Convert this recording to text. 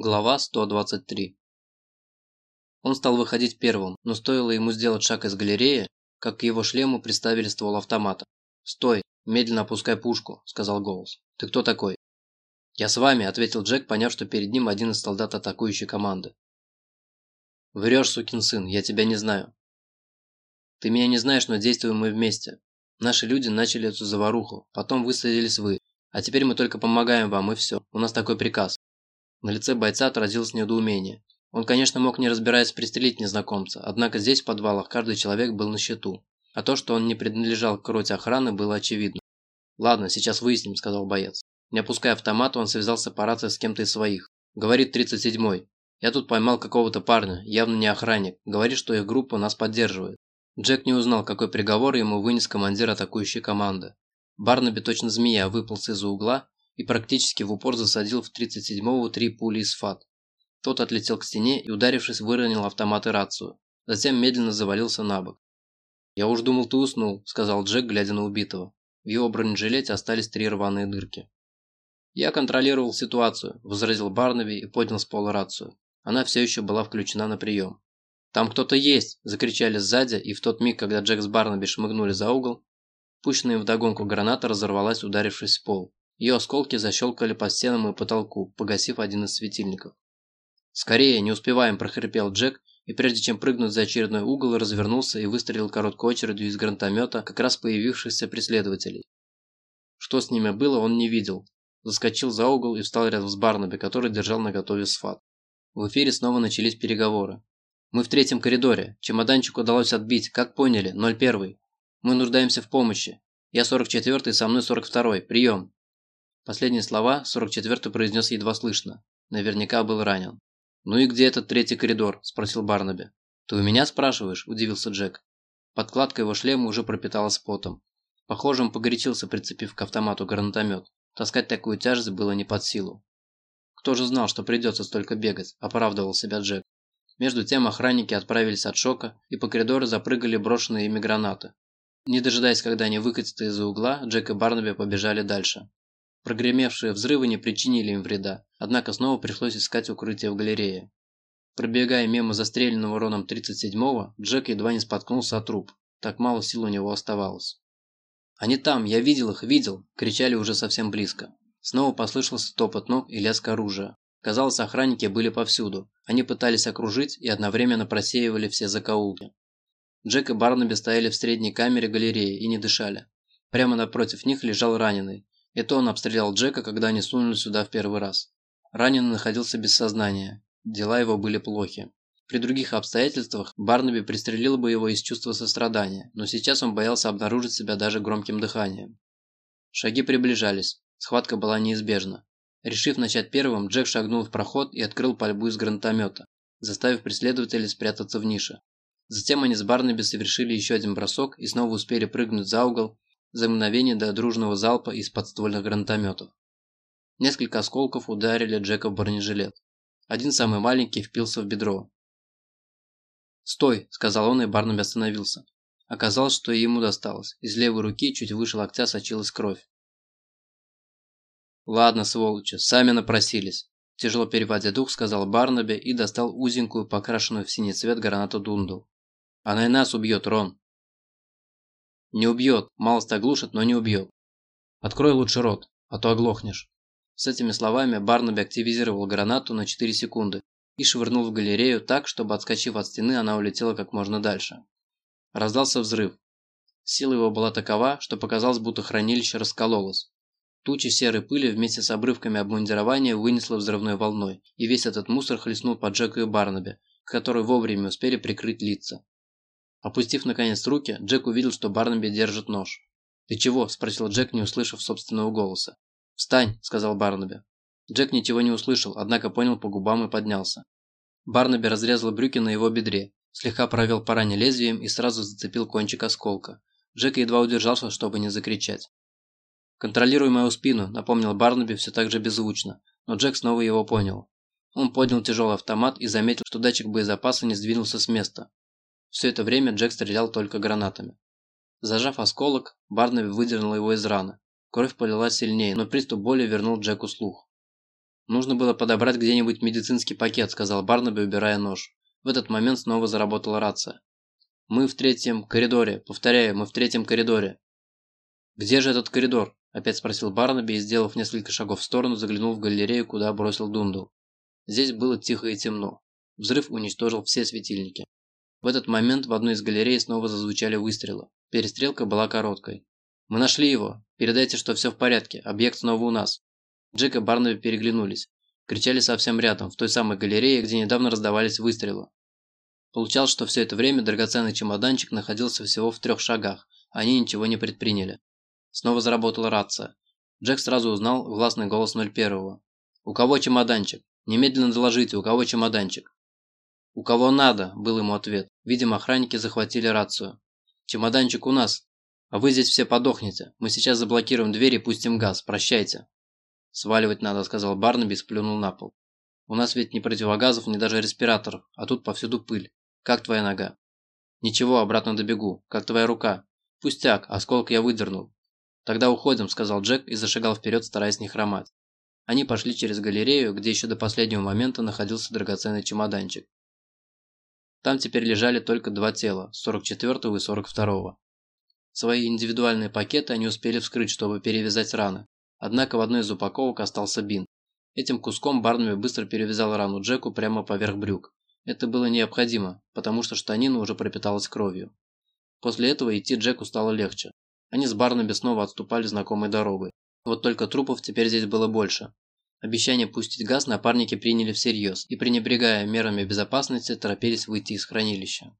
Глава 123 Он стал выходить первым, но стоило ему сделать шаг из галереи, как к его шлему приставили ствол автомата. «Стой! Медленно опускай пушку», – сказал голос. «Ты кто такой?» «Я с вами», – ответил Джек, поняв, что перед ним один из солдат атакующей команды. «Врешь, сукин сын, я тебя не знаю». «Ты меня не знаешь, но действуем мы вместе. Наши люди начали эту заваруху, потом высадились вы, а теперь мы только помогаем вам, и все. У нас такой приказ». На лице бойца отразилось недоумение. Он, конечно, мог не разбираясь пристрелить незнакомца, однако здесь, в подвалах, каждый человек был на счету. А то, что он не принадлежал к роте охраны, было очевидно. «Ладно, сейчас выясним», – сказал боец. Не опуская автомат, он связался по рации с кем-то из своих. Говорит 37-й. «Я тут поймал какого-то парня, явно не охранник. Говорит, что их группа нас поддерживает». Джек не узнал, какой приговор ему вынес командир атакующей команды. Барнаби точно змея выполз из-за угла и практически в упор засадил в 37-го три пули из ФАТ. Тот отлетел к стене и, ударившись, выронил автомат и рацию. Затем медленно завалился на бок. «Я уж думал, ты уснул», – сказал Джек, глядя на убитого. В его бронежилете остались три рваные дырки. «Я контролировал ситуацию», – возразил Барнаби и поднял с пола рацию. Она все еще была включена на прием. «Там кто-то есть!» – закричали сзади, и в тот миг, когда Джек с Барнаби шмыгнули за угол, пущенная вдогонку граната разорвалась, ударившись в пол. Ее осколки защелкали по стенам и потолку, погасив один из светильников. «Скорее, не успеваем!» – прохрипел Джек, и прежде чем прыгнуть за очередной угол, развернулся и выстрелил короткой очередью из гранатомета как раз появившихся преследователей. Что с ними было, он не видел. Заскочил за угол и встал рядом с Барнаби, который держал наготове сфат. В эфире снова начались переговоры. «Мы в третьем коридоре. Чемоданчик удалось отбить. Как поняли? 01. Мы нуждаемся в помощи. Я 44-й, со мной 42-й. Прием!» Последние слова 44-й произнес едва слышно. Наверняка был ранен. «Ну и где этот третий коридор?» – спросил Барнаби. «Ты у меня спрашиваешь?» – удивился Джек. Подкладка его шлема уже пропиталась потом. Похоже, он погорячился, прицепив к автомату гранатомет. Таскать такую тяжесть было не под силу. «Кто же знал, что придется столько бегать?» – оправдывал себя Джек. Между тем охранники отправились от шока, и по коридору запрыгали брошенные ими гранаты. Не дожидаясь, когда они выкатятся из-за угла, Джек и Барнаби побежали дальше. Прогремевшие взрывы не причинили им вреда, однако снова пришлось искать укрытие в галерее. Пробегая мимо застреленного Роном 37-го, Джек едва не споткнулся от труп, так мало сил у него оставалось. «Они там, я видел их, видел!» – кричали уже совсем близко. Снова послышался топот ног и лязг оружия. Казалось, охранники были повсюду. Они пытались окружить и одновременно просеивали все закоулки. Джек и Барнаби стояли в средней камере галереи и не дышали. Прямо напротив них лежал раненый, это он обстрелял Джека, когда они сунулись сюда в первый раз. Раненый находился без сознания. Дела его были плохи. При других обстоятельствах Барнаби пристрелил бы его из чувства сострадания, но сейчас он боялся обнаружить себя даже громким дыханием. Шаги приближались. Схватка была неизбежна. Решив начать первым, Джек шагнул в проход и открыл пальбу из гранатомета, заставив преследователей спрятаться в нише. Затем они с Барнаби совершили еще один бросок и снова успели прыгнуть за угол за мгновение до дружного залпа из подствольных гранатометов. Несколько осколков ударили Джека в бронежилет. Один самый маленький впился в бедро. «Стой!» – сказал он, и Барнаби остановился. Оказалось, что и ему досталось. Из левой руки чуть выше локтя сочилась кровь. «Ладно, сволочи, сами напросились», – тяжело переводя дух, сказал Барнаби и достал узенькую, покрашенную в синий цвет гранату Дунду. «Она и нас убьет, Рон». Не убьет, малость оглушит, но не убьет. Открой лучше рот, а то оглохнешь. С этими словами Барнаби активизировал гранату на 4 секунды и швырнул в галерею так, чтобы отскочив от стены, она улетела как можно дальше. Раздался взрыв. Сила его была такова, что показалось, будто хранилище раскололось. Тучи серой пыли вместе с обрывками обмундирования вынесло взрывной волной, и весь этот мусор хлестнул по Джеку и Барнаби, которые вовремя успели прикрыть лица. Опустив наконец руки, Джек увидел, что Барнаби держит нож. «Ты чего?» – спросил Джек, не услышав собственного голоса. «Встань!» – сказал Барнаби. Джек ничего не услышал, однако понял по губам и поднялся. Барнаби разрезал брюки на его бедре, слегка провел по ране лезвием и сразу зацепил кончик осколка. Джек едва удержался, чтобы не закричать. «Контролируй мою спину», – напомнил Барнаби все так же беззвучно, но Джек снова его понял. Он поднял тяжелый автомат и заметил, что датчик боезапаса не сдвинулся с места. Все это время Джек стрелял только гранатами. Зажав осколок, Барнаби выдернул его из раны. Кровь полилась сильнее, но приступ боли вернул Джеку слух. «Нужно было подобрать где-нибудь медицинский пакет», – сказал Барнаби, убирая нож. В этот момент снова заработала рация. «Мы в третьем коридоре. Повторяю, мы в третьем коридоре». «Где же этот коридор?» – опять спросил Барнаби и, сделав несколько шагов в сторону, заглянул в галерею, куда бросил Дундул. Здесь было тихо и темно. Взрыв уничтожил все светильники. В этот момент в одной из галерей снова зазвучали выстрелы. Перестрелка была короткой. «Мы нашли его! Передайте, что все в порядке. Объект снова у нас!» Джек и Барнаби переглянулись. Кричали совсем рядом, в той самой галерее, где недавно раздавались выстрелы. Получалось, что все это время драгоценный чемоданчик находился всего в трех шагах, они ничего не предприняли. Снова заработала рация. Джек сразу узнал властный голос 01-го. «У кого чемоданчик? Немедленно доложите, у кого чемоданчик?» «У кого надо?» – был ему ответ. Видимо, охранники захватили рацию. «Чемоданчик у нас. А вы здесь все подохнете. Мы сейчас заблокируем дверь и пустим газ. Прощайте». «Сваливать надо», – сказал Барнаби и сплюнул на пол. «У нас ведь ни противогазов, ни даже респираторов, а тут повсюду пыль. Как твоя нога?» «Ничего, обратно добегу. Как твоя рука?» «Пустяк, осколок я выдернул». «Тогда уходим», – сказал Джек и зашагал вперед, стараясь не хромать. Они пошли через галерею, где еще до последнего момента находился драгоценный чемоданчик. Там теперь лежали только два тела, 44-го и 42-го. Свои индивидуальные пакеты они успели вскрыть, чтобы перевязать раны. Однако в одной из упаковок остался бинт. Этим куском Барнуми быстро перевязал рану Джеку прямо поверх брюк. Это было необходимо, потому что штанина уже пропиталась кровью. После этого идти Джеку стало легче. Они с Барнаби снова отступали знакомой дорогой. Вот только трупов теперь здесь было больше. Обещание пустить газ напарники приняли всерьез и, пренебрегая мерами безопасности, торопились выйти из хранилища.